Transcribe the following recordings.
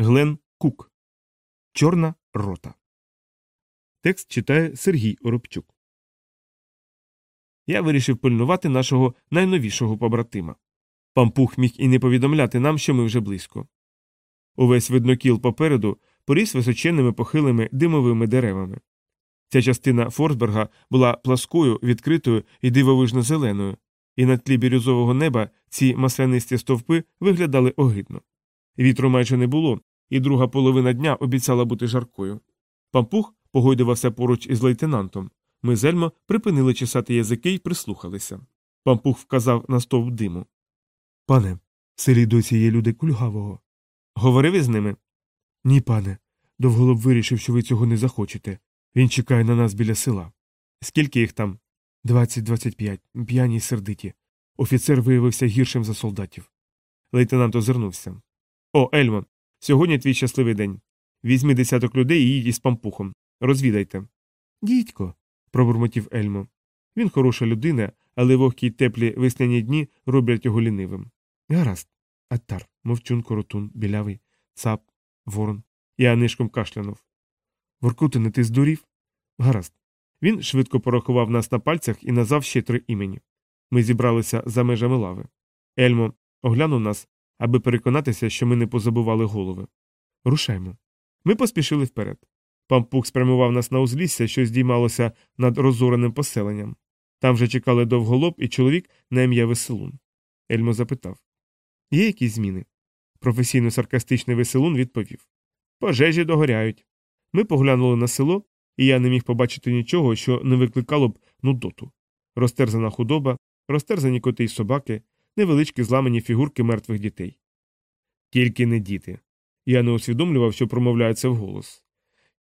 Глен Кук. Чорна рота. Текст читає Сергій Оробчук. Я вирішив пильнувати нашого найновішого побратима. Пампух міг і не повідомляти нам, що ми вже близько. Увесь виднокіл попереду поріс височенними похилими димовими деревами. Ця частина Форсберга була пласкою, відкритою і дивовижно зеленою, і на тлі бірюзового неба ці маслянисті стовпи виглядали огидно. Вітру майже не було, і друга половина дня обіцяла бути жаркою. Пампух погойдувався поруч із лейтенантом. Ми з Ельмо припинили чесати язики і прислухалися. Пампух вказав на стовп диму. Пане, в селі досі є люди кульгавого. Говорив із ними? Ні, пане. Довголоб вирішив, що ви цього не захочете. Він чекає на нас біля села. Скільки їх там? Двадцять-двадцять п'ять, п'яні й сердиті. Офіцер виявився гіршим за солдатів. Лейтенант озирнувся. О, Ельмо, сьогодні твій щасливий день. Візьми десяток людей і їдь із пампухом. Розвідайте. Дідько, пробурмотів Ельмо. Він хороша людина, але вогкі й теплі весняні дні роблять його лінивим. Гаразд. Аттар, мовчун, коротун, білявий, цап, ворон. Я нишком кашлянув. Воркутине, ти здурів? Гаразд. Він швидко порахував нас на пальцях і назвав ще три імені. Ми зібралися за межами лави. Ельмо оглянув нас, аби переконатися, що ми не позабували голови. Рушаймо. Ми поспішили вперед. Пампух спрямував нас на узлісся, що здіймалося над розореним поселенням. Там вже чекали довголоб і чоловік на ім'я Веселун. Ельмо запитав Є якісь зміни? Професійно саркастичний веселун відповів Пожежі догоряють. Ми поглянули на село, і я не міг побачити нічого, що не викликало б нудоту. Розтерзана худоба, розтерзані коти й собаки, невеличкі зламані фігурки мертвих дітей. Тільки не діти. Я не усвідомлював, що промовляється вголос.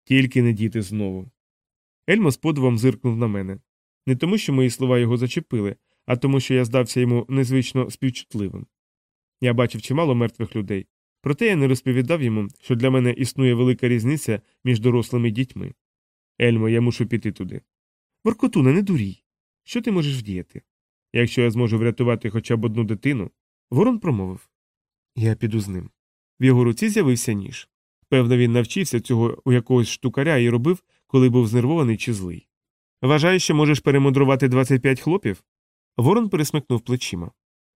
Тільки не діти знову. Ельмо з подивом зиркнув на мене. Не тому, що мої слова його зачепили, а тому, що я здався йому незвично співчутливим. Я бачив чимало мертвих людей, проте я не розповідав йому, що для мене існує велика різниця між дорослими дітьми. Ельмо, я мушу піти туди. Воркотуна, не дурій. Що ти можеш вдіяти? Якщо я зможу врятувати хоча б одну дитину, ворон промовив. Я піду з ним. В його руці з'явився ніж. Певно, він навчився цього у якогось штукаря і робив, коли був знервований чи злий. Вважаєш, що можеш перемудрувати 25 хлопів? Ворон пересмикнув плечима.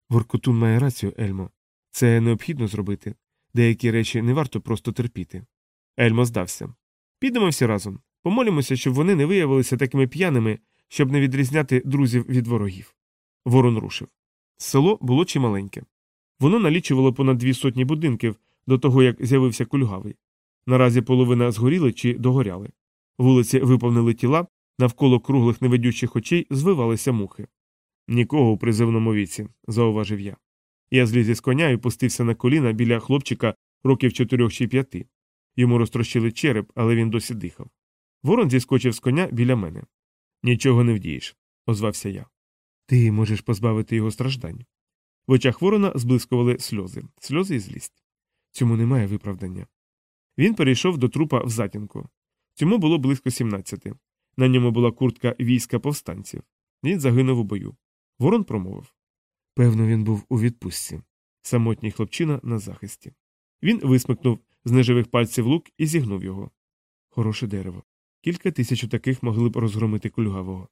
Воркотун має рацію, Ельмо. Це необхідно зробити. Деякі речі не варто просто терпіти. Ельмо здався. Підемо всі разом. Помолімося, щоб вони не виявилися такими п'яними, щоб не відрізняти друзів від ворогів. Ворон рушив. Село було чималеньке. Воно налічувало понад дві сотні будинків до того, як з'явився кульгавий. Наразі половина згоріли чи догоряли. Вулиці виповнили тіла, навколо круглих невидючих очей звивалися мухи. Нікого у призивному віці, зауважив я. Я зліз із коня і пустився на коліна біля хлопчика років чотирьох чи п'яти. Йому розтрощили череп, але він досі дихав. Ворон зіскочив з коня біля мене. Нічого не вдієш, озвався я. Ти можеш позбавити його страждань. В очах ворона зблискували сльози, сльози і злість. Цьому немає виправдання. Він перейшов до трупа в затінку. Цьому було близько 17. На ньому була куртка війська повстанців. Він загинув у бою. Ворон промовив. Певно, він був у відпустці. Самотній хлопчина на захисті. Він висмикнув з неживих пальців лук і зігнув його. Хороше дерево. Кілька тисяч таких могли б розгромити кульгавого.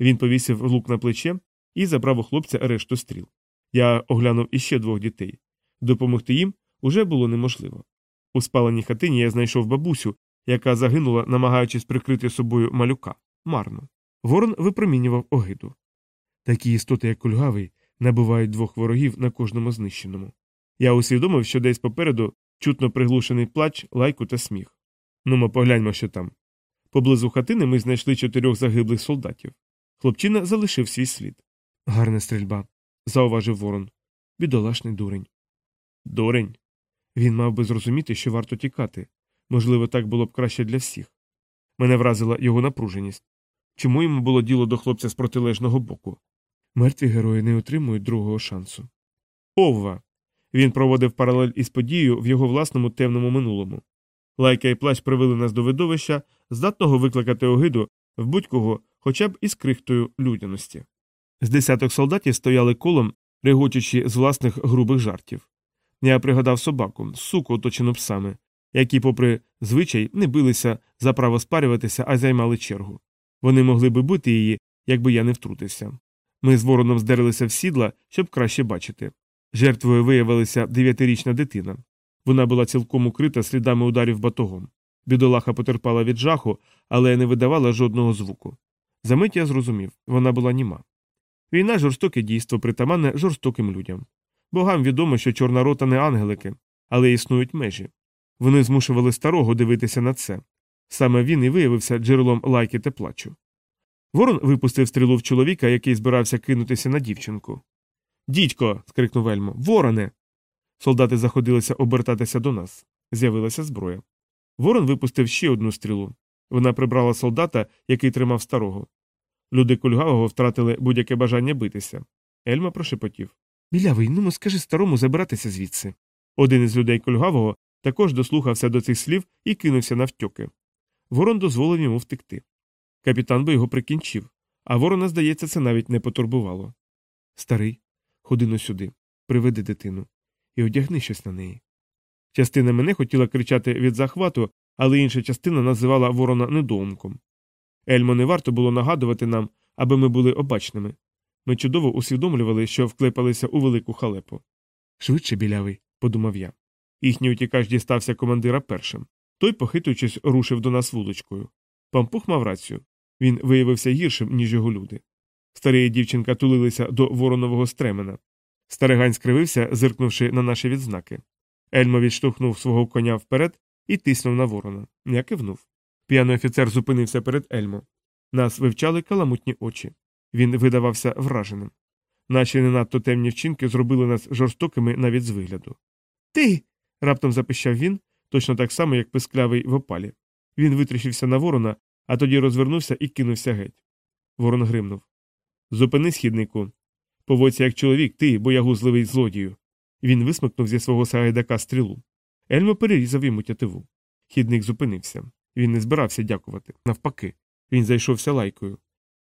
Він повісив лук на плече і забрав у хлопця решту стріл. Я оглянув іще двох дітей. Допомогти їм уже було неможливо. У спаленій хатині я знайшов бабусю, яка загинула, намагаючись прикрити собою малюка. Марно. Ворон випромінював огиду. Такі істоти, як кульгавий, набувають двох ворогів на кожному знищеному. Я усвідомив, що десь попереду чутно приглушений плач, лайку та сміх. Ну, ми погляньмо, що там. Поблизу хатини ми знайшли чотирьох загиблих солдатів. Хлопчина залишив свій слід. Гарна стрільба, зауважив ворон. Бідолашний дурень. Дурень. Він мав би зрозуміти, що варто тікати. Можливо, так було б краще для всіх. Мене вразила його напруженість. Чому йому було діло до хлопця з протилежного боку? Мертві герої не отримують другого шансу. Овва. Він проводив паралель із подією в його власному темному минулому. Лайка і плащ привели нас до видовища, здатного викликати огиду в будь-кого хоча б із крихтою людяності. З десяток солдатів стояли колом, регочучи з власних грубих жартів. Я пригадав собаку, суку, оточену псами, які, попри звичай, не билися за право спарюватися, а займали чергу. Вони могли би бути її, якби я не втрутився. Ми з вороном здерлися в сідла, щоб краще бачити. Жертвою виявилася дев'ятирічна дитина. Вона була цілком укрита слідами ударів батогом. Бідолаха потерпала від жаху, але не видавала жодного звуку. Замить я зрозумів вона була німа. Війна жорстоке дійство притаманне жорстоким людям. Богам відомо, що чорна рота не ангелики, але існують межі. Вони змушували старого дивитися на це. Саме він і виявився джерелом лайки та плачу. Ворон випустив стрілу в чоловіка, який збирався кинутися на дівчинку. Дідько. скрикнув Ельмо. Вороне. Солдати заходилися обертатися до нас. З'явилася зброя. Ворон випустив ще одну стрілу. Вона прибрала солдата, який тримав старого. Люди кульгавого втратили будь-яке бажання битися. Ельма прошепотів. Білявий, ну скажи старому забиратися звідси. Один із людей кульгавого також дослухався до цих слів і кинувся навтьоки. Ворон дозволив йому втекти. Капітан би його прикінчив, а ворона, здається, це навіть не потурбувало. Старий, ходи но сюди, приведи дитину і одягни щось на неї. Частина мене хотіла кричати від захвату, але інша частина називала ворона недоумком. Ельмо не варто було нагадувати нам, аби ми були обачними. Ми чудово усвідомлювали, що вклепалися у велику халепу. Швидше білявий, подумав я. Їхній утікач дістався командира першим. Той, похитуючись, рушив до нас вуличкою. Пампух мав рацію. Він виявився гіршим, ніж його люди. Старий дівчинка тулилися до воронового стремена. Старигань скривився, зиркнувши на наші відзнаки. Ельмо відштовхнув свого коня вперед і тиснув на ворона. Я кивнув. П'яний офіцер зупинився перед Ельмо. Нас вивчали каламутні очі. Він видавався враженим. Наші не надто темні вчинки зробили нас жорстокими навіть з вигляду. Ти. раптом запищав він, точно так само, як писклявий в опалі. Він витріщився на ворона, а тоді розвернувся і кинувся геть. Ворон гримнув. Зупини східнику. Поводься як чоловік, ти, боягузливий злодію. Він висмикнув зі свого сагайдака стрілу. Ельмо перерізав йому тятиву. Хідник зупинився. Він не збирався дякувати. Навпаки, він зайшовся лайкою.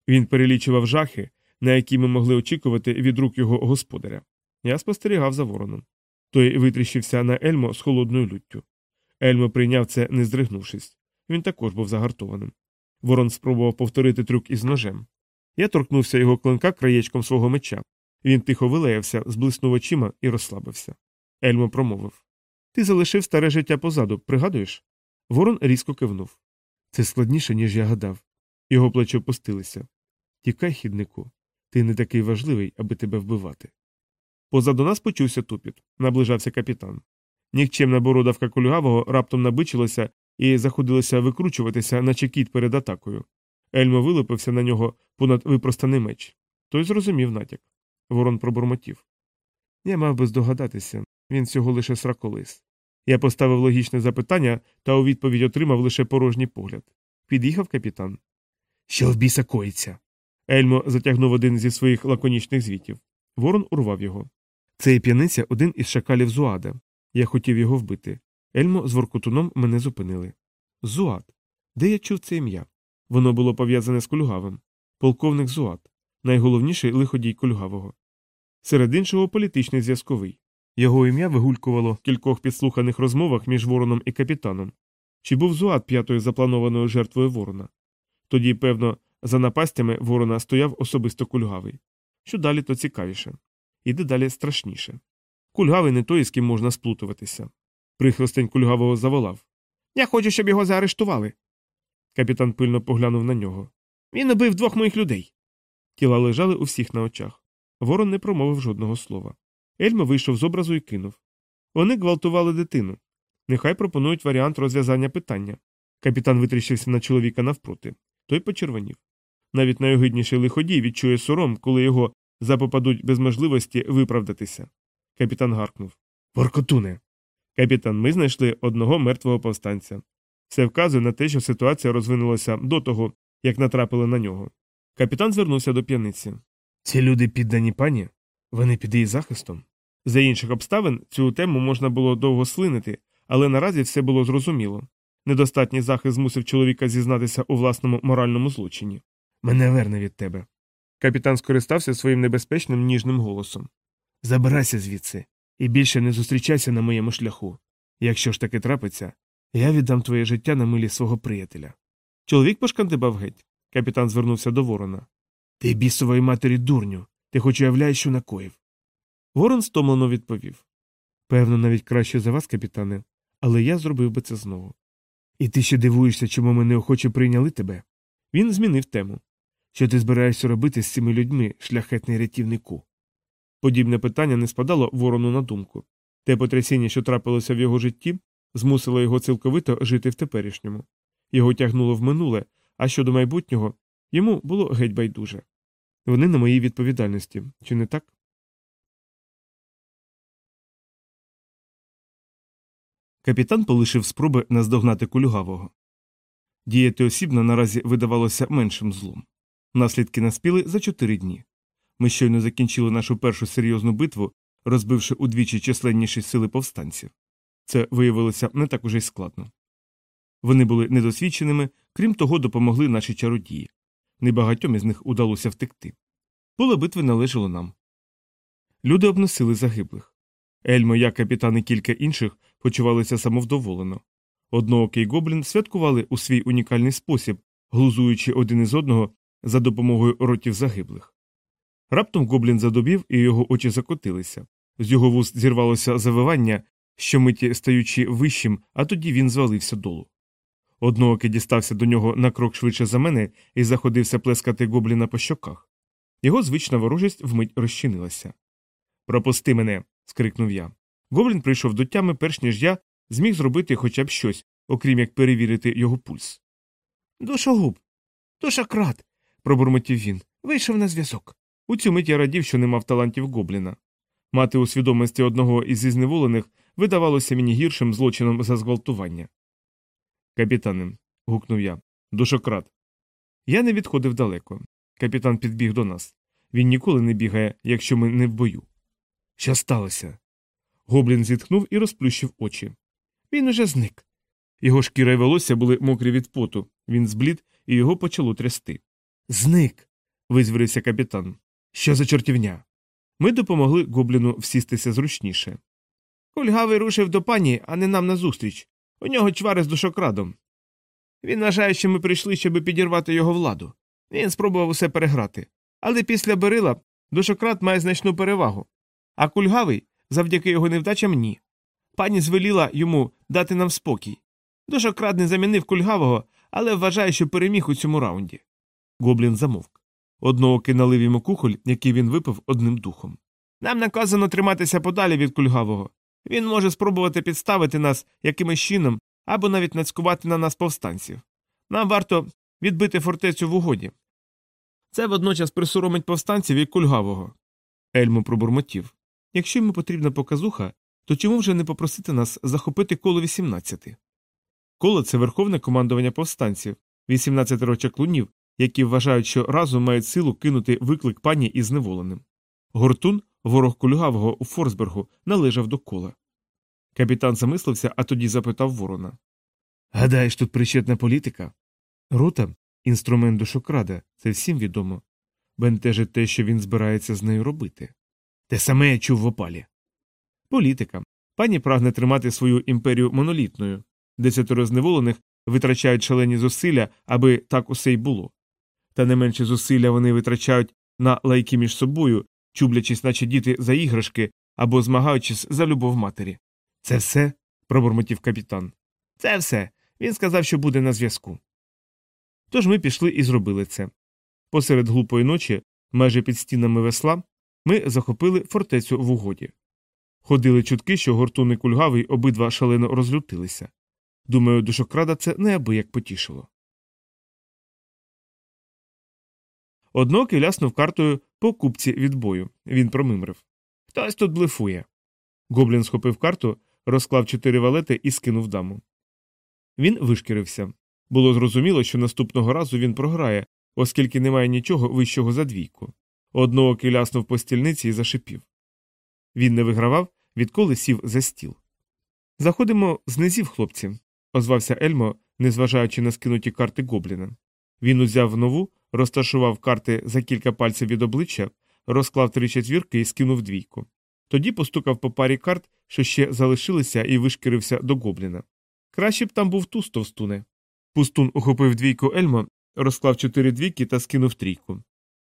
Він перелічував жахи, на які ми могли очікувати від рук його господаря. Я спостерігав за вороном. Той витріщився на Ельмо з холодною люттю. Ельмо прийняв це, не здригнувшись. Він також був загартованим. Ворон спробував повторити трюк із ножем. Я торкнувся його клинка краєчком свого меча. Він тихо вилаявся, зблиснув очима і розслабився. Ельмо промовив Ти залишив старе життя позаду, пригадуєш? Ворон різко кивнув. Це складніше, ніж я гадав. Його плечі опустилися. Тікай, хіднику, ти не такий важливий, аби тебе вбивати. Позаду нас почувся тупіт. Наближався капітан. Нікчемна бородавка кульгавого раптом набичилася і заходилося викручуватися, наче кіт перед атакою. Ельмо вилупився на нього понад випростаний меч. Той зрозумів натяк. Ворон пробурмотів. Я мав би здогадатися, він всього лише сраколис. Я поставив логічне запитання та у відповідь отримав лише порожній погляд. Під'їхав капітан. Що в біса коїться? Ельмо затягнув один зі своїх лаконічних звітів. Ворон урвав його. Цей п'яниця один із шакалів Зуада. Я хотів його вбити. Ельмо з воркутуном мене зупинили. Зуад. Де я чув це ім'я? Воно було пов'язане з кульгавим. Полковник Зуад, найголовніший лиходій кульгавого. Серед іншого політичний зв'язковий. Його ім'я вигулькувало в кількох підслуханих розмовах між вороном і капітаном. Чи був Зуад п'ятою запланованою жертвою ворона? Тоді, певно, за напастями ворона стояв особисто кульгавий. Що далі, то цікавіше. І дедалі страшніше. Кульгавий не той, з ким можна сплутуватися. Прихростень кульгавого заволав. Я хочу, щоб його заарештували. Капітан пильно поглянув на нього. Він убив двох моїх людей. Тіла лежали у всіх на очах. Ворон не промовив жодного слова. Ельма вийшов з образу і кинув. Вони гвалтували дитину. Нехай пропонують варіант розв'язання питання. Капітан витріщився на чоловіка навпроти. Той почервонів. Навіть найогидніший лиходій відчує сором, коли його запопадуть без можливості виправдатися. Капітан гаркнув. Воркотуне. Капітан, ми знайшли одного мертвого повстанця. Все вказує на те, що ситуація розвинулася до того, як натрапили на нього. Капітан звернувся до п'яниці. Ці люди піддані пані, вони під її захистом. За інших обставин цю тему можна було довго слинити, але наразі все було зрозуміло. Недостатній захист змусив чоловіка зізнатися у власному моральному злочині. Мене верне від тебе. Капітан скористався своїм небезпечним ніжним голосом. Забирайся звідси і більше не зустрічайся на моєму шляху. Якщо ж таки трапиться, Я віддам твоє життя на милі свого приятеля. Чоловік пошкандибав геть. Капітан звернувся до ворона. Ти бісової матері дурню. Ти хоч уявляєш, що накоїв. Ворон стомлено відповів Певно, навіть краще за вас, капітане, але я зробив би це знову. І ти ще дивуєшся, чому ми неохоче прийняли тебе? Він змінив тему. Що ти збираєшся робити з цими людьми, шляхетний рятівнику? Подібне питання не спадало ворону на думку. Те потрясіння, що трапилося в його житті, змусило його цілковито жити в теперішньому. Його тягнуло в минуле, а щодо майбутнього йому було геть байдуже. Вони на моїй відповідальності, чи не так? Капітан полишив спроби наздогнати кульгавого. Діяти осібно наразі видавалося меншим злом. Наслідки наспіли за чотири дні. Ми щойно закінчили нашу першу серйозну битву, розбивши удвічі численніші сили повстанців. Це виявилося не так уже й складно. Вони були недосвідченими, крім того, допомогли наші чародії. Небагатьом із них удалося втекти. Поле битви належало нам. Люди обносили загиблих. Ельмо, я, капітан і кілька інших почувалися самовдоволено. Одноокий гоблін святкували у свій унікальний спосіб, глузуючи один із одного за допомогою ротів загиблих. Раптом гоблін задобів, і його очі закотилися. З його вуст зірвалося завивання, щомиті стаючи вищим, а тоді він звалився долу. Одноокий дістався до нього на крок швидше за мене і заходився плескати гобліна по щоках. Його звична ворожість вмить розчинилася. Пропусти мене. скрикнув я. Гоблін прийшов до тями, перш ніж я зміг зробити хоча б щось, окрім як перевірити його пульс. Душогуб, душакрат. пробурмотів він. Вийшов на зв'язок. У цю мить я радів, що не мав талантів гобліна. Мати у свідомості одного із зневолених видавалося мені гіршим злочином за зґвалтування. Капітане, гукнув я, душократ. Я не відходив далеко. Капітан підбіг до нас. Він ніколи не бігає, якщо ми не в бою. Що сталося? Гоблін зітхнув і розплющив очі. Він уже зник. Його шкіра й волосся були мокрі від поту, він зблід і його почало трясти. Зник. визвірився капітан. Що за чортівня? Ми допомогли гобліну всістися зручніше. Кульгавий рушив до пані, а не нам назустріч. У нього чвари з душокрадом. Він вважає, що ми прийшли, щоб підірвати його владу. Він спробував усе переграти. Але після Берила душокрад має значну перевагу. А кульгавий, завдяки його невдачам, ні. Пані звеліла йому дати нам спокій. Душокрад не замінив кульгавого, але вважає, що переміг у цьому раунді. Гоблін замовк. Одного налив йому кухоль, який він випив одним духом. Нам наказано триматися подалі від кульгавого. Він може спробувати підставити нас якимось чином або навіть нацькувати на нас повстанців. Нам варто відбити фортецю в угоді. Це водночас присоромить повстанців і кульгавого. Ельмо пробурмотів. Якщо йому потрібна показуха, то чому вже не попросити нас захопити коло 18? Коло це верховне командування повстанців, 18 рочаклунів, які вважають, що разом мають силу кинути виклик пані із зневоленим. Гортун, ворог кульгавого у Форсбергу, належав до кола. Капітан замислився, а тоді запитав ворона. Гадаєш, тут причетна політика? Рота інструмент душокрада, це всім відомо. Бентежить те, що він збирається з нею робити. Те саме я чув в опалі. Політика. Пані прагне тримати свою імперію монолітною. Десятеро зневолених витрачають шалені зусилля, аби так усе й було. Та не менше зусилля вони витрачають на лайки між собою, чублячись, наче діти за іграшки або змагаючись за любов матері. Це все? пробурмотів капітан. Це все. Він сказав, що буде на зв'язку. Тож ми пішли і зробили це. Посеред глупої ночі, майже під стінами весла, ми захопили фортецю в угоді. Ходили чутки, що гортун кульгавий обидва шалено розлютилися. Думаю, душокрада це неабияк потішило. Однокий ляснув картою по купці від бою. Він промимрив. Хтось тут блефує. Гоблін схопив карту, розклав чотири валети і скинув даму. Він вишкірився. Було зрозуміло, що наступного разу він програє, оскільки немає нічого вищого за двійку. Одного ляснув по стільниці і зашипів. Він не вигравав, відколи сів за стіл. Заходимо з низів, хлопці, озвався Ельмо, незважаючи на скинуті карти гобліна. Він узяв нову, розташував карти за кілька пальців від обличчя, розклав три четвірки і скинув двійку. Тоді постукав по парі карт, що ще залишилися, і вишкірився до гобліна. Краще б там був туз, товстуне. Пустун ухопив двійку Ельмо, розклав чотири двійки та скинув трійку.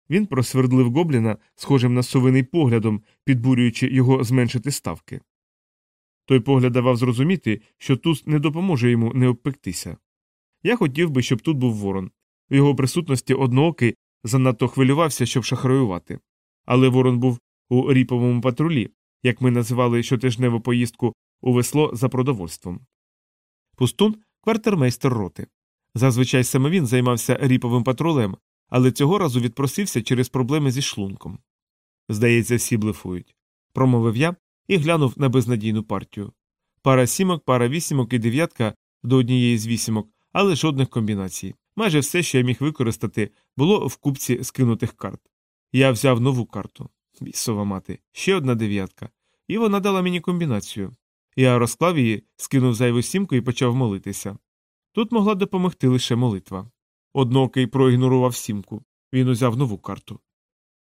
Він просвердлив гобліна схожим на совиний поглядом, підбурюючи його зменшити ставки. Той погляд давав зрозуміти, що туз не допоможе йому не обпектися. Я хотів би, щоб тут був ворон. В його присутності одноокий занадто хвилювався, щоб шахраювати. Але ворон був у ріповому патрулі, як ми називали щотижневу поїздку у весло за продовольством. Пустун квартирмейстер роти. Зазвичай саме він займався ріповим патрулем, але цього разу відпросився через проблеми зі шлунком. Здається, всі блефують. Промовив я і глянув на безнадійну партію. Пара сімок, пара вісімок і дев'ятка до однієї з вісімок, але жодних комбінацій. Майже все, що я міг використати, було в купці скинутих карт. Я взяв нову карту. Бісова мати, ще одна дев'ятка, і вона дала мені комбінацію. Я розклав її, скинув зайву сімку і почав молитися. Тут могла допомогти лише молитва. Однокий проігнорував сімку. Він узяв нову карту.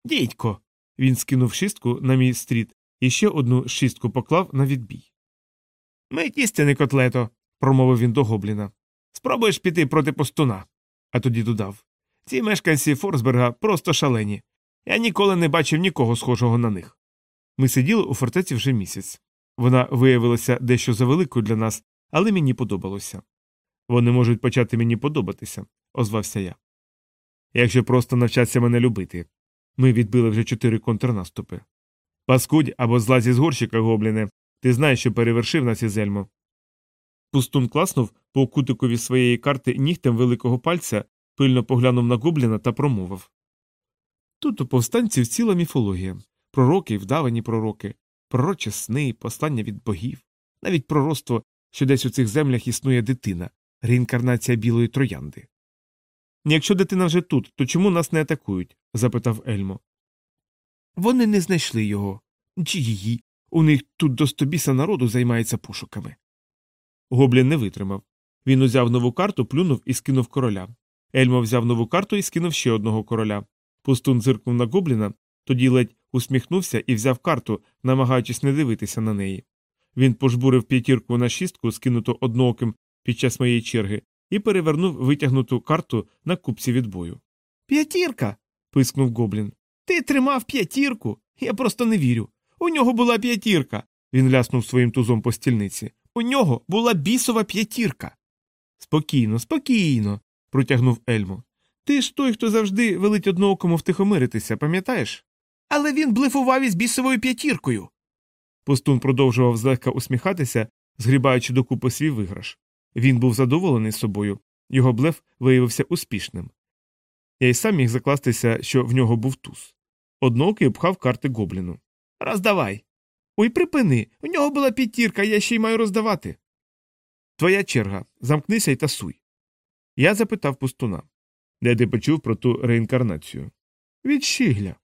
Дідько. Він скинув шістку на мій стріт і ще одну шістку поклав на відбій. Ми тістяне котлето, промовив він до гобліна. Спробуєш піти проти постуна. А тоді додав Ці мешканці Форсберга просто шалені. Я ніколи не бачив нікого схожого на них. Ми сиділи у фортеці вже місяць. Вона виявилася дещо завеликою для нас, але мені подобалося. Вони можуть почати мені подобатися, озвався я. Якщо просто навчаться мене любити. Ми відбили вже чотири контрнаступи. Паскудь або злазі з горщика, гобліне, ти знаєш, що перевершив нас із Ельмо. Пустун класнув по кутикові своєї карти нігтем великого пальця, пильно поглянув на гобліна та промовив Тут у повстанців ціла міфологія пророки, вдавані пророки, пророчі сни, послання від богів, навіть пророцтво, що десь у цих землях існує дитина, реінкарнація білої троянди. Якщо дитина вже тут, то чому нас не атакують? запитав Ельмо. Вони не знайшли його. Чи її. У них тут до стобіса народу займається пошуками. Гоблін не витримав. Він узяв нову карту, плюнув і скинув короля. Ельмо взяв нову карту і скинув ще одного короля. Пустун зиркнув на гобліна, тоді ледь усміхнувся і взяв карту, намагаючись не дивитися на неї. Він пожбурив п'ятірку на шістку, скинуту однооким під час моєї черги, і перевернув витягнуту карту на купці відбою. П'ятірка. пискнув гоблін. Ти тримав п'ятірку. Я просто не вірю. У нього була п'ятірка. Він ляснув своїм тузом по стільниці. У нього була бісова п'ятірка. Спокійно, спокійно, протягнув Ельмо. Ти ж той, хто завжди велить одноокому втихомиритися, пам'ятаєш? Але він блефував із бісовою п'ятіркою. Пустун продовжував злегка усміхатися, згрібаючи докупи свій виграш. Він був задоволений собою, його блеф виявився успішним. Я й сам міг закластися, що в нього був туз. Одноокий обхав карти гобліну. Роздавай. Ой, припини. У нього була п'ятірка, я ще й маю роздавати. Твоя черга. Замкнися й тасуй. Я запитав пустуна. Де ти почув про ту реінкарнацію? Від Щігля.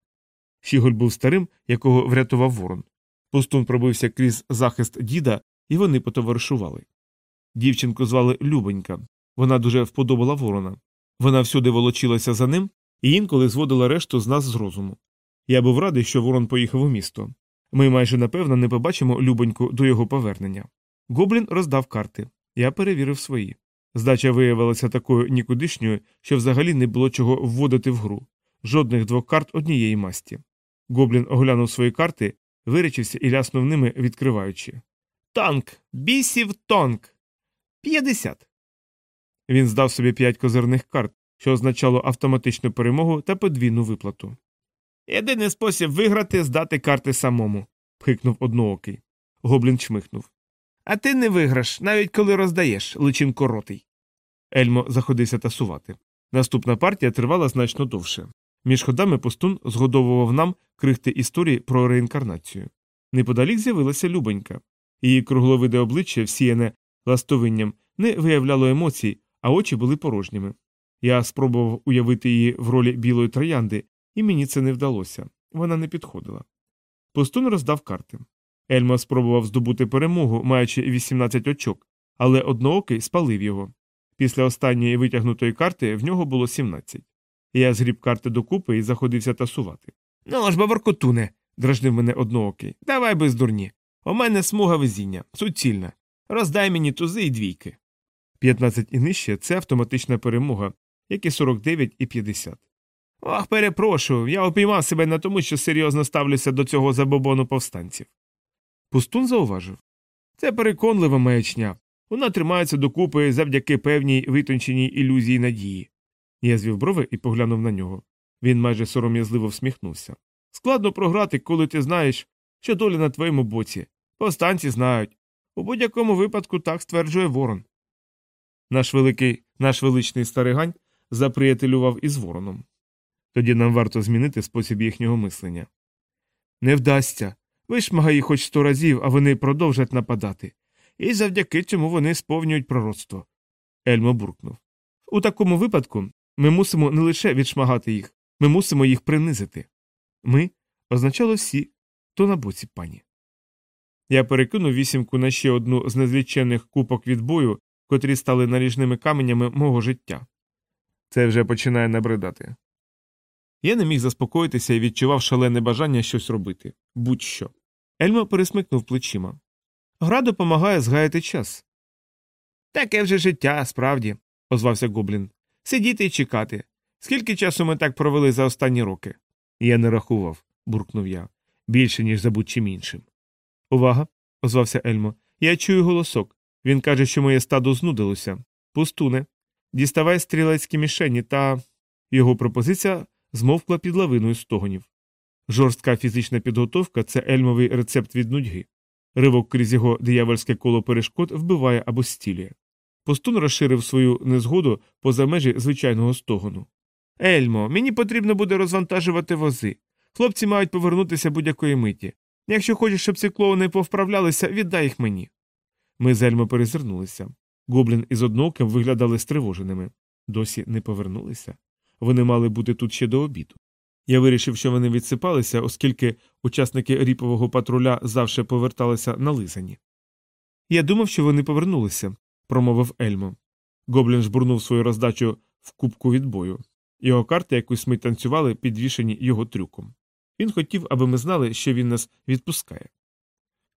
Щіголь був старим, якого врятував ворон. Пустун пробився крізь захист діда, і вони потоваришували. Дівчинку звали Любонька. Вона дуже вподобала ворона. Вона всюди волочилася за ним і інколи зводила решту з нас з розуму. Я був радий, що ворон поїхав у місто. Ми майже напевно не побачимо Любоньку до його повернення. Гоблін роздав карти. Я перевірив свої. Здача виявилася такою нікудишньою, що взагалі не було чого вводити в гру. Жодних двох карт однієї масті. Гоблін оглянув свої карти, виречився і ляснув ними, відкриваючи. Танк! Бісів тонк! П'ятдесят. Він здав собі п'ять козирних карт, що означало автоматичну перемогу та подвійну виплату. Єдиний спосіб виграти здати карти самому. пхикнув одноокий. Гоблін чмихнув. А ти не виграш, навіть коли роздаєш, личинко ротий. Ельмо заходився тасувати. Наступна партія тривала значно довше. Між ходами пустун згодовував нам крихти історії про реінкарнацію. Неподалік з'явилася Любонька. Її кругловиде обличчя, всіяне ластовинням, не виявляло емоцій, а очі були порожніми. Я спробував уявити її в ролі білої троянди, і мені це не вдалося. Вона не підходила. Пустун роздав карти. Ельма спробував здобути перемогу, маючи 18 очок, але одноокий спалив його. Після останньої витягнутої карти в нього було 17. Я згріб карти докупи і заходився тасувати. Ну ж, баворкотуне, дражнив мене одноокий. Давай без дурні. У мене смуга везіння, суцільна. Роздай мені тузи і двійки. 15 і нижче це автоматична перемога, як і 49 і 50. Ох, перепрошую, я опіймав себе на тому, що серйозно ставлюся до цього забобону повстанців. Пустун зауважив це переконлива маячня. Вона тримається докупи завдяки певній витонченій ілюзії надії. Я звів брови і поглянув на нього. Він майже сором'язливо всміхнувся. Складно програти, коли ти знаєш, що доля на твоєму боці. Повстанці знають. У будь-якому випадку так стверджує ворон. Наш великий, наш величний старигань заприятелював із вороном. Тоді нам варто змінити спосіб їхнього мислення. Не вдасться. Вишмагай їх хоч сто разів, а вони продовжать нападати. І завдяки цьому вони сповнюють пророцтво. Ельмо буркнув. У такому випадку ми мусимо не лише відшмагати їх, ми мусимо їх принизити. Ми означало всі, хто на боці пані. Я перекинув вісімку на ще одну з незліченних купок відбою, котрі стали наріжними каменями мого життя. Це вже починає набридати. Я не міг заспокоїтися і відчував шалене бажання щось робити будь що. Ельмо пересмикнув плечима. Гра допомагає згаяти час. Таке вже життя, справді, озвався Гоблін. Сидіти і чекати. Скільки часу ми так провели за останні роки? Я не рахував, буркнув я. Більше, ніж за будь-чим іншим. Увага, озвався Ельмо. Я чую голосок. Він каже, що моє стадо знудилося. Пустуне. Діставай стрілецькі мішені та. Його пропозиція змовкла під лавиною стогонів. Жорстка фізична підготовка це ельмовий рецепт від нудьги. Ривок крізь його диявольське коло перешкод вбиває або стілює. Постун розширив свою незгоду поза межі звичайного стогону. Ельмо, мені потрібно буде розвантажувати вози. Хлопці мають повернутися будь-якої миті. Якщо хочеш, щоб ці клоуни повправлялися, віддай їх мені. Ми з Ельмо перезирнулися. Гоблін із однооким виглядали стривоженими. Досі не повернулися. Вони мали бути тут ще до обіду. Я вирішив, що вони відсипалися, оскільки учасники ріпового патруля завше поверталися на лизані. Я думав, що вони повернулися, промовив Ельмо. Гоблін жбурнув свою роздачу в кубку відбою. Його карти якусь мить танцювали, підвішені його трюком. Він хотів, аби ми знали, що він нас відпускає.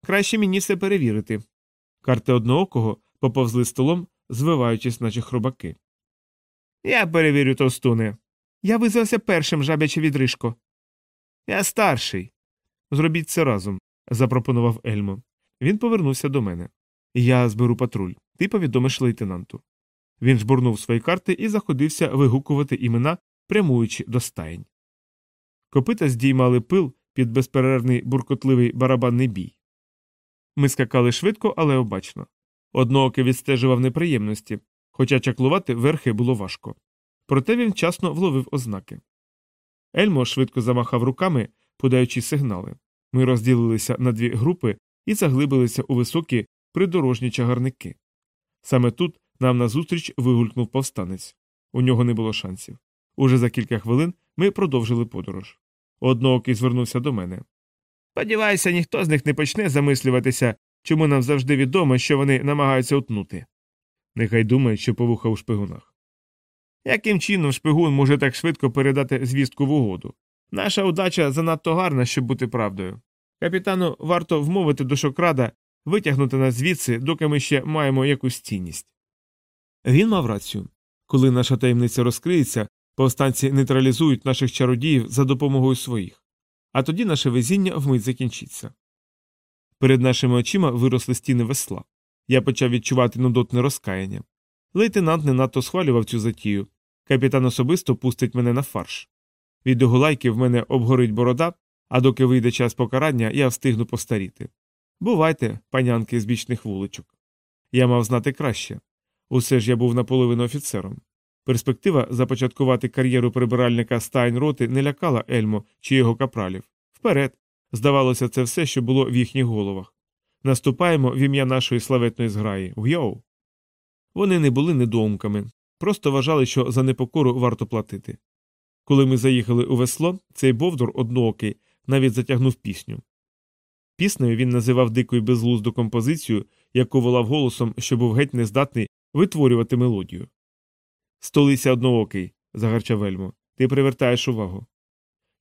Краще мені все перевірити. Карти одноокого поповзли столом, звиваючись, наче хробаки. Я перевірю товстуне. Я визвався першим жабяче відрижко. Я старший. Зробіть це разом, запропонував Ельмо. Він повернувся до мене. Я зберу патруль. Ти повідомиш лейтенанту. Він жбурнув свої карти і заходився вигукувати імена, прямуючи до стаєнь. Копита здіймали пил під безперервний буркотливий барабанний бій. Ми скакали швидко, але обачно. Однооки відстежував неприємності, хоча чаклувати верхи було важко. Проте він вчасно вловив ознаки. Ельмо швидко замахав руками, подаючи сигнали. Ми розділилися на дві групи і заглибилися у високі придорожні чагарники. Саме тут нам назустріч вигулькнув повстанець. У нього не було шансів. Уже за кілька хвилин ми продовжили подорож. Одноокий звернувся до мене. Сподіваюся, ніхто з них не почне замислюватися, чому нам завжди відомо, що вони намагаються утнути. Нехай думають, що повуха у шпигунах. Яким чином шпигун може так швидко передати звістку в угоду? Наша удача занадто гарна, щоб бути правдою. Капітану варто вмовити до шокрада витягнути нас звідси, доки ми ще маємо якусь цінність. Він мав рацію. Коли наша таємниця розкриється, повстанці нейтралізують наших чародіїв за допомогою своїх, а тоді наше везіння вмить закінчиться. Перед нашими очима виросли стіни весла. Я почав відчувати нудотне розкаяння. Лейтенант не надто схвалював цю затію. Капітан особисто пустить мене на фарш. Від його лайки в мене обгорить борода, а доки вийде час покарання, я встигну постаріти. Бувайте, панянки з бічних вуличок. Я мав знати краще. Усе ж я був наполовину офіцером. Перспектива започаткувати кар'єру прибиральника Стайнроти не лякала Ельмо чи його капралів. Вперед. Здавалося, це все, що було в їхніх головах. Наступаємо в ім'я нашої славетної зграї. Уйоу. Вони не були недоумками, просто вважали, що за непокору варто платити. Коли ми заїхали у весло, цей Бовдур одноокий навіть затягнув пісню. Піснею він називав дику і безглузду композицію, яку волав голосом, що був геть нездатний витворювати мелодію. Столися одноокий, загарчав Ельмо, ти привертаєш увагу.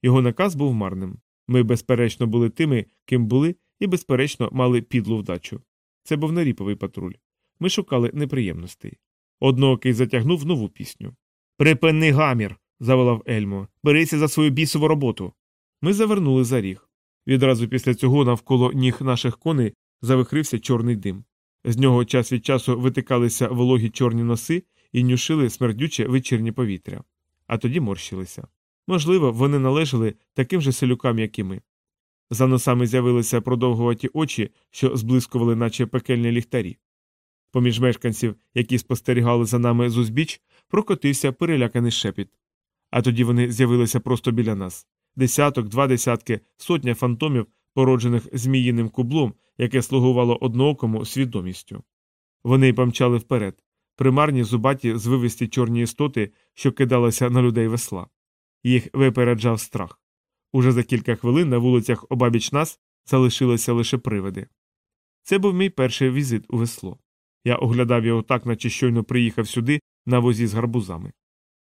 Його наказ був марним. Ми, безперечно, були тими, ким були, і, безперечно, мали підлу вдачу. Це був неріповий патруль. Ми шукали неприємностей. Одноокий затягнув нову пісню. Припини гамір. заволав Ельмо. Берися за свою бісову роботу. Ми завернули за ріг. Відразу після цього навколо ніг наших коней завихрився чорний дим. З нього час від часу витикалися вологі чорні носи і нюшили смердюче вечірнє повітря, а тоді морщилися. Можливо, вони належали таким же селюкам, як і ми. За носами з'явилися продовгуваті очі, що зблискували, наче пекельні ліхтарі. Поміж мешканців, які спостерігали за нами з узбіч, прокотився переляканий шепіт. А тоді вони з'явилися просто біля нас десяток, два десятки, сотня фантомів, породжених зміїним кублом, яке слугувало одноокому свідомістю. Вони помчали вперед, примарні зубаті звивисті чорні істоти, що кидалися на людей весла. Їх випереджав страх. Уже за кілька хвилин на вулицях обабіч нас залишилися лише привиди. Це був мій перший візит у весло. Я оглядав його так, наче щойно приїхав сюди на возі з гарбузами.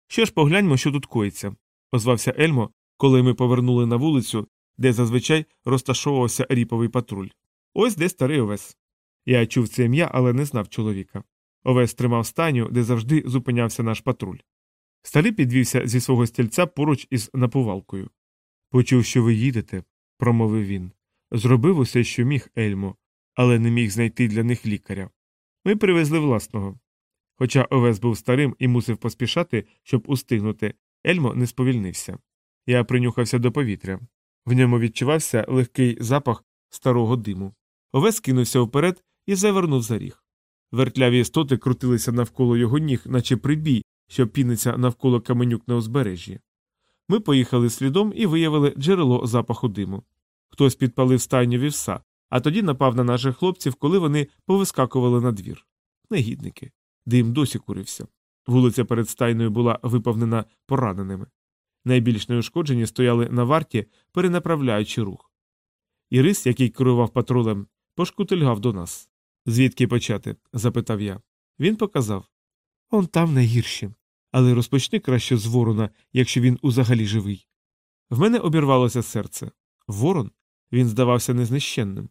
Що ж погляньмо, що тут коїться, озвався Ельмо, коли ми повернули на вулицю, де зазвичай розташовувався ріповий патруль. Ось де старий овес. Я чув це ім'я, але не знав чоловіка. Овес тримав стайню, де завжди зупинявся наш патруль. Старий підвівся зі свого стільця поруч із напувалкою. Почув, що ви їдете, промовив він. Зробив усе, що міг, Ельмо, але не міг знайти для них лікаря. Ми привезли власного. Хоча овес був старим і мусив поспішати, щоб устигнути, Ельмо не сповільнився. Я принюхався до повітря. В ньому відчувався легкий запах старого диму. Овес кинувся вперед і завернув за ріг. Вертляві істоти крутилися навколо його ніг, наче прибій, що піниться навколо каменюк на узбережжі. Ми поїхали слідом і виявили джерело запаху диму. Хтось підпалив стайню вівса, а тоді напав на наших хлопців, коли вони повискакували на двір. Негідники. Дим досі курився. Вулиця перед стайною була виповнена пораненими. Найбільш неушкоджені стояли на варті, перенаправляючи рух. Ірис, який керував патрулем, пошкутильгав до нас. Звідки почати? запитав я. Він показав Он там найгірші. Але розпочни краще з ворона, якщо він узагалі живий. В мене обірвалося серце. Ворон він здавався незнищенним.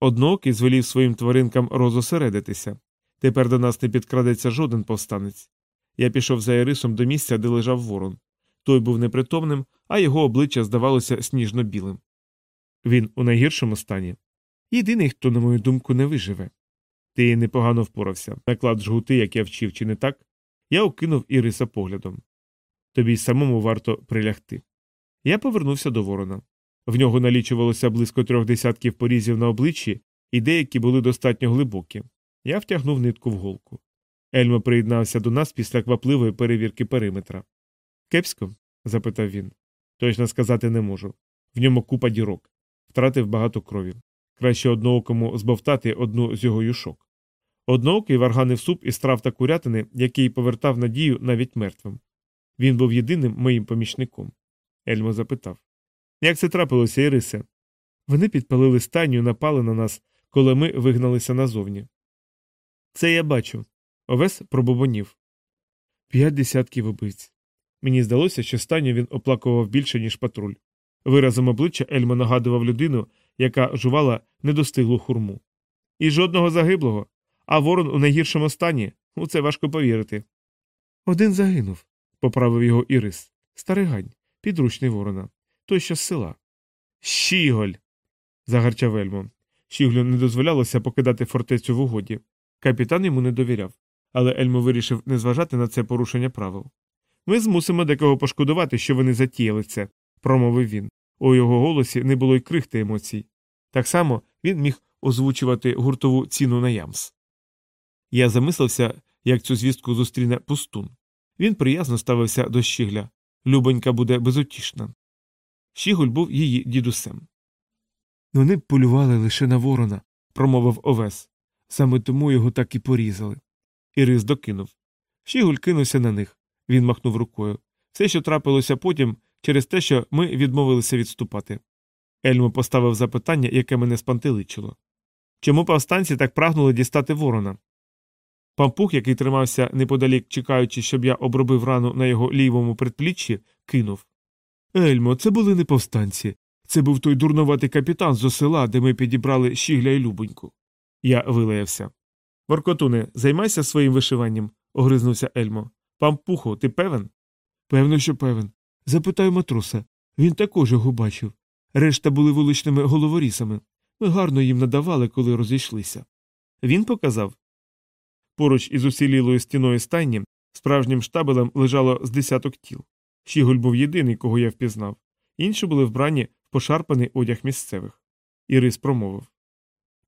Одноокий звелів своїм тваринкам розосередитися. Тепер до нас не підкрадеться жоден повстанець. Я пішов за Ірисом до місця, де лежав ворон. Той був непритомним, а його обличчя здавалося сніжно білим. Він у найгіршому стані. Єдиний, хто, на мою думку, не виживе. Ти непогано впорався. Наклад жгути, як я вчив, чи не так? Я окинув Іриса поглядом. Тобі й самому варто прилягти. Я повернувся до ворона. В нього налічувалося близько трьох десятків порізів на обличчі, і деякі були достатньо глибокі. Я втягнув нитку в голку. Ельмо приєднався до нас після квапливої перевірки периметра. Кепсько? запитав він. Точно сказати не можу. В ньому купа дірок. Втратив багато крові. Краще одноокому збовтати одну з його юшок. Одноокий варганив суп із трав та курятини, який повертав надію навіть мертвим. Він був єдиним моїм помічником. Ельмо запитав Як це трапилося, Ірисе? Вони підпалили стайню і напали на нас, коли ми вигналися назовні. Це я бачу. Овес пробубонів. П'ять десятків убивць. Мені здалося, що стайню він оплакував більше, ніж патруль. Виразом обличчя Ельмо нагадував людину, яка жувала недостиглу хурму. І жодного загиблого, а ворон у найгіршому стані у це важко повірити. Один загинув, поправив його Ірис. Старигань, підручний ворона, той що з села. Щіголь. загарчав Ельмо. Щіглю не дозволялося покидати фортецю в угоді. Капітан йому не довіряв, але Ельмо вирішив не зважати на це порушення правил. Ми змусимо декого пошкодувати, що вони затіяли це, промовив він. У його голосі не було й крихти емоцій. Так само він міг озвучувати гуртову ціну на ямс. Я замислився, як цю звістку зустріне пустун. Він приязно ставився до щігля. Любонька буде безутішна. Щігуль був її дідусем. Вони полювали лише на ворона, промовив овес. Саме тому його так і порізали. Ірис докинув. Щігуль кинувся на них. Він махнув рукою. Все, що трапилося потім, через те, що ми відмовилися відступати. Ельмо поставив запитання, яке мене спантеличило. Чому повстанці так прагнули дістати ворона? Пампух, який тримався неподалік, чекаючи, щоб я обробив рану на його лівому предпліччі, кинув. Ельмо, це були не повстанці. Це був той дурнуватий капітан з села, де ми підібрали щігля і любоньку. Я вилаявся. Воркотуне, займайся своїм вишиванням, огризнувся Ельмо. Пампухо, ти певен? Певно, що певен. Запитаю матроса. Він також його бачив. Решта були вуличними головорісами. Ми гарно їм надавали, коли розійшлися. Він показав. Поруч із усілілою стіною стайні справжнім штабелем лежало з десяток тіл. Щігуль був єдиний, кого я впізнав. Інші були вбрані в пошарпаний одяг місцевих. Ірис промовив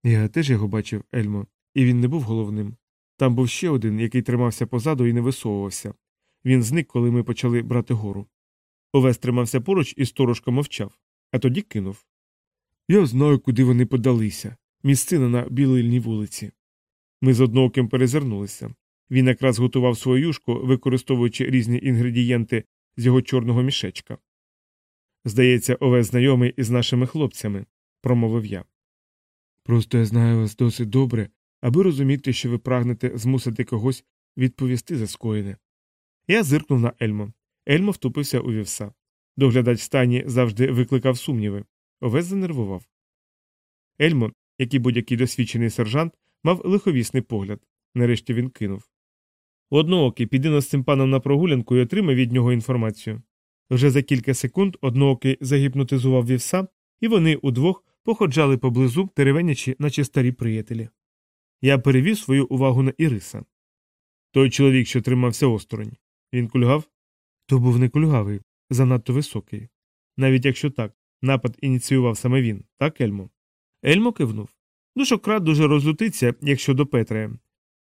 Я теж його бачив, Ельмо, і він не був головним. Там був ще один, який тримався позаду і не висовувався. Він зник, коли ми почали брати гору. Овес тримався поруч і сторожко мовчав, а тоді кинув. Я знаю, куди вони подалися. Місцина на білильній вулиці. Ми з однооким перезирнулися. Він якраз готував свою юшку, використовуючи різні інгредієнти з його чорного мішечка. Здається, овес знайомий із нашими хлопцями, промовив я. Просто я знаю вас досить добре, аби розуміти, що ви прагнете змусити когось відповісти за скоєне. Я зиркнув на Ельмо. Ельмо втупився у вівса. Доглядач стані завжди викликав сумніви. Овес занервував. Ельмо, як і будь-який досвідчений сержант, мав лиховісний погляд. Нарешті він кинув. Одноокий піди з цим паном на прогулянку і отримай від нього інформацію. Вже за кілька секунд одноокий загіпнотизував вівса, і вони удвох походжали поблизу, теревенячи, наче старі приятелі. Я перевів свою увагу на Іриса. Той чоловік, що тримався осторонь. Він кульгав? То був не кульгавий, занадто високий. Навіть якщо так, напад ініціював саме він, так, Ельмо? Ельмо кивнув. Душократ дуже розлютиться, якщо допетрає.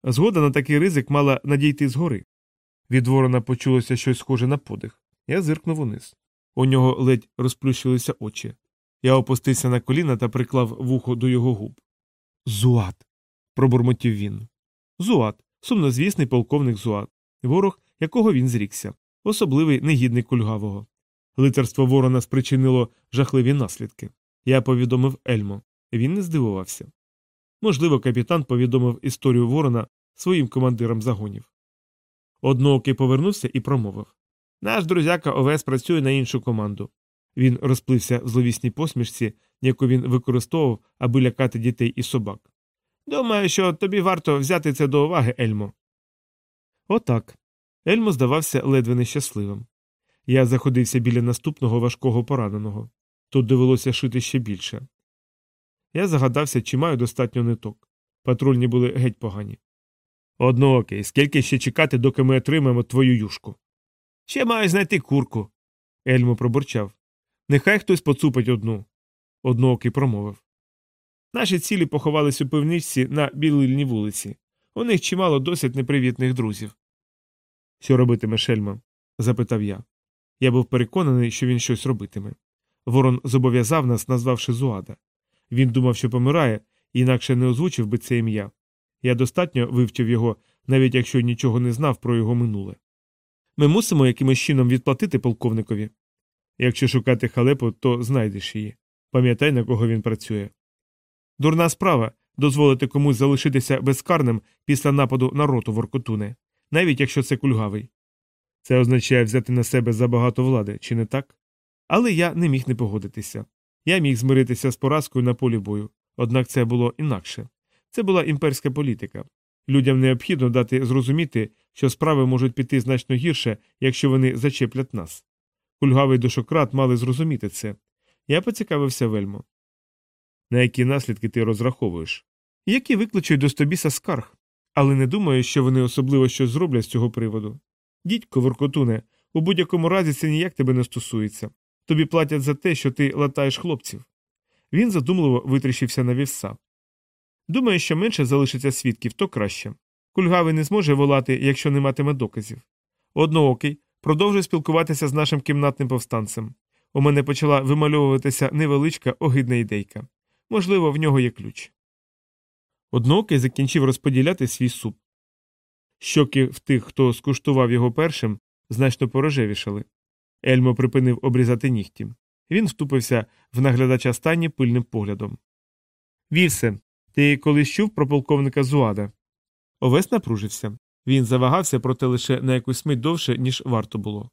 Згода на такий ризик мала надійти згори. Від ворона почулося щось схоже на подих. Я зиркнув униз. У нього ледь розплющилися очі. Я опустився на коліна та приклав вухо до його губ. Зуат. пробурмотів він. Зуат, сумнозвісний полковник Зуат, ворог, якого він зрікся, особливий негідник кульгавого. Лицарство ворона спричинило жахливі наслідки. Я повідомив Ельмо. Він не здивувався. Можливо, капітан повідомив історію ворона своїм командирам загонів. Одноокий повернувся і промовив Наш друзяка Овес працює на іншу команду. Він розплився в зловісній посмішці, яку він використовував, аби лякати дітей і собак. Думаю, що тобі варто взяти це до уваги, Ельмо. Отак. Ельмо здавався ледве нещасливим. Я заходився біля наступного важкого пораненого. Тут довелося шити ще більше. Я загадався, чи маю достатньо ниток. Патрульні були геть погані. Одноокий, скільки ще чекати, доки ми отримаємо твою юшку? Ще маю знайти курку. Ельмо пробурчав. Нехай хтось поцупить одну. Одноокий промовив. Наші цілі поховались у пивничці на білильній вулиці. У них чимало досить непривітних друзів. Що робитиме Шельма? запитав я. Я був переконаний, що він щось робитиме. Ворон зобов'язав нас, назвавши Зуада. Він думав, що помирає, інакше не озвучив би це ім'я. Я достатньо вивчив його, навіть якщо нічого не знав про його минуле. Ми мусимо якимось чином відплатити полковникові. Якщо шукати халепу, то знайдеш її. Пам'ятай, на кого він працює. Дурна справа дозволити комусь залишитися безкарним після нападу на роту Воркотуне, навіть якщо це кульгавий. Це означає взяти на себе забагато влади, чи не так? Але я не міг не погодитися. Я міг змиритися з поразкою на полі бою, однак це було інакше. Це була імперська політика. Людям необхідно дати зрозуміти, що справи можуть піти значно гірше, якщо вони зачеплять нас. Кульгавий душократ мали зрозуміти це. Я поцікавився вельмо. На які наслідки ти розраховуєш? Які викличуть до стобіса скарг, але не думаю, що вони особливо щось зроблять з цього приводу. Дідько, Воркотуне, у будь-якому разі це ніяк тебе не стосується. Тобі платять за те, що ти латаєш хлопців. Він задумливо витріщився на вівса. Думаю, що менше залишиться свідків, то краще. Кульгавий не зможе волати, якщо не матиме доказів. Одноокий продовжує спілкуватися з нашим кімнатним повстанцем. У мене почала вимальовуватися невеличка огидна ідейка. Можливо, в нього є ключ. Одноокий закінчив розподіляти свій суп. Щоки в тих, хто скуштував його першим, значно порожевішали. Ельмо припинив обрізати нігті. Він вступився в наглядача стані пильним поглядом. Вівсе, ти колись чув про полковника Зуада? Овес напружився. Він завагався, проте лише на якусь мить довше, ніж варто було.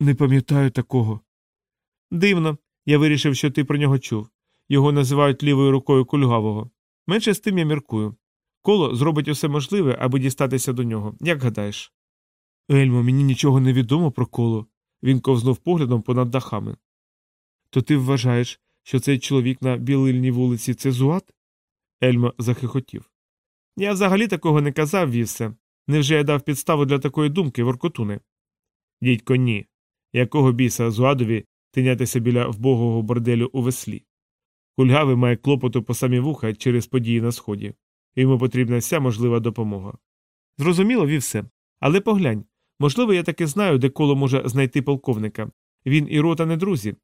Не пам'ятаю такого. Дивно. Я вирішив, що ти про нього чув. Його називають лівою рукою кульгавого. Менше з тим я міркую. Коло зробить усе можливе, аби дістатися до нього, як гадаєш. Ельмо, мені нічого не відомо про коло. Він ковзнув поглядом понад дахами. То ти вважаєш, що цей чоловік на білильній вулиці це Зуат? Ельмо захихотів. Я взагалі такого не казав, вівсе. Невже я дав підставу для такої думки, воркотуне? Дідько, ні. Якого біса Зуадові тинятися біля вбогого борделю у веслі? Кульгавий має клопоту по самі вуха через події на сході. Йому потрібна вся можлива допомога. Зрозуміло, вівсе. Але поглянь можливо, я таки знаю, де коло може знайти полковника. Він і рота не друзі.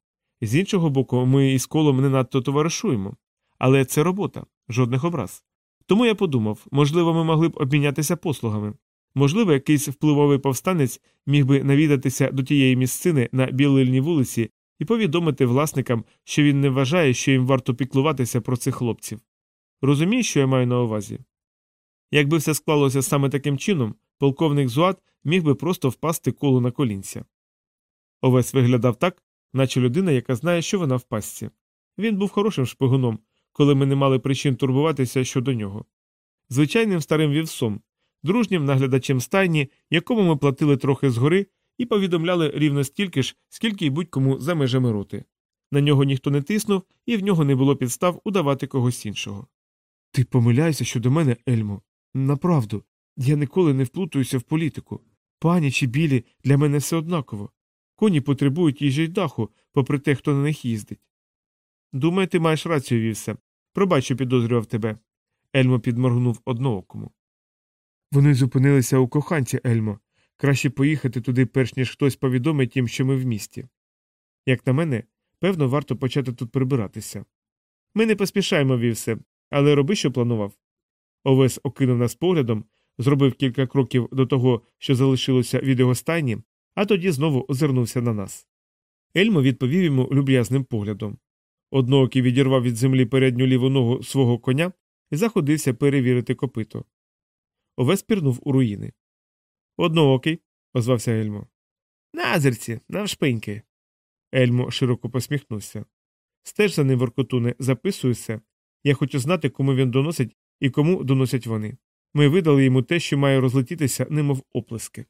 З іншого боку, ми із колом не надто товаришуємо. Але це робота, жодних образ. Тому я подумав, можливо, ми могли б обмінятися послугами. Можливо, якийсь впливовий повстанець міг би навідатися до тієї місцини на білильній вулиці і повідомити власникам, що він не вважає, що їм варто піклуватися про цих хлопців. Розумієш, що я маю на увазі? Якби все склалося саме таким чином, полковник Зуат міг би просто впасти колу на колінця. Овес виглядав так, наче людина, яка знає, що вона в пастці. Він був хорошим шпигуном, коли ми не мали причин турбуватися щодо нього. Звичайним старим вівсом, дружнім наглядачем стайні, якому ми платили трохи згори, і повідомляли рівно стільки ж, скільки й будь-кому за межами роти. На нього ніхто не тиснув, і в нього не було підстав удавати когось іншого. Ти помиляйся щодо мене, Ельмо. Направду, я ніколи не вплутуюся в політику. Пані чи білі для мене все однаково. Коні потребують їжі й даху, попри те, хто на них їздить. Думаю, ти маєш рацію, вівсе. Пробач, що підозрював тебе. Ельмо підморгнув одноокому. Вони зупинилися у коханці, Ельмо. Краще поїхати туди, перш ніж хтось повідомить їм, що ми в місті. Як на мене, певно, варто почати тут прибиратися. Ми не поспішаємо, вівсе, але роби, що планував. Овес окинув нас поглядом, зробив кілька кроків до того, що залишилося від його стайні, а тоді знову озирнувся на нас. Ельмо відповів йому люб'язним поглядом. Одноокий відірвав від землі передню ліву ногу свого коня і заходився перевірити копито. Овес пірнув у руїни. Одноокий, озвався Ельмо. Назирці, навшпиньки. Ельмо широко посміхнувся. Стеж за ним воркотуне, записуйся. Я хочу знати, кому він доносить і кому доносять вони. Ми видали йому те, що має розлетітися, немов оплески.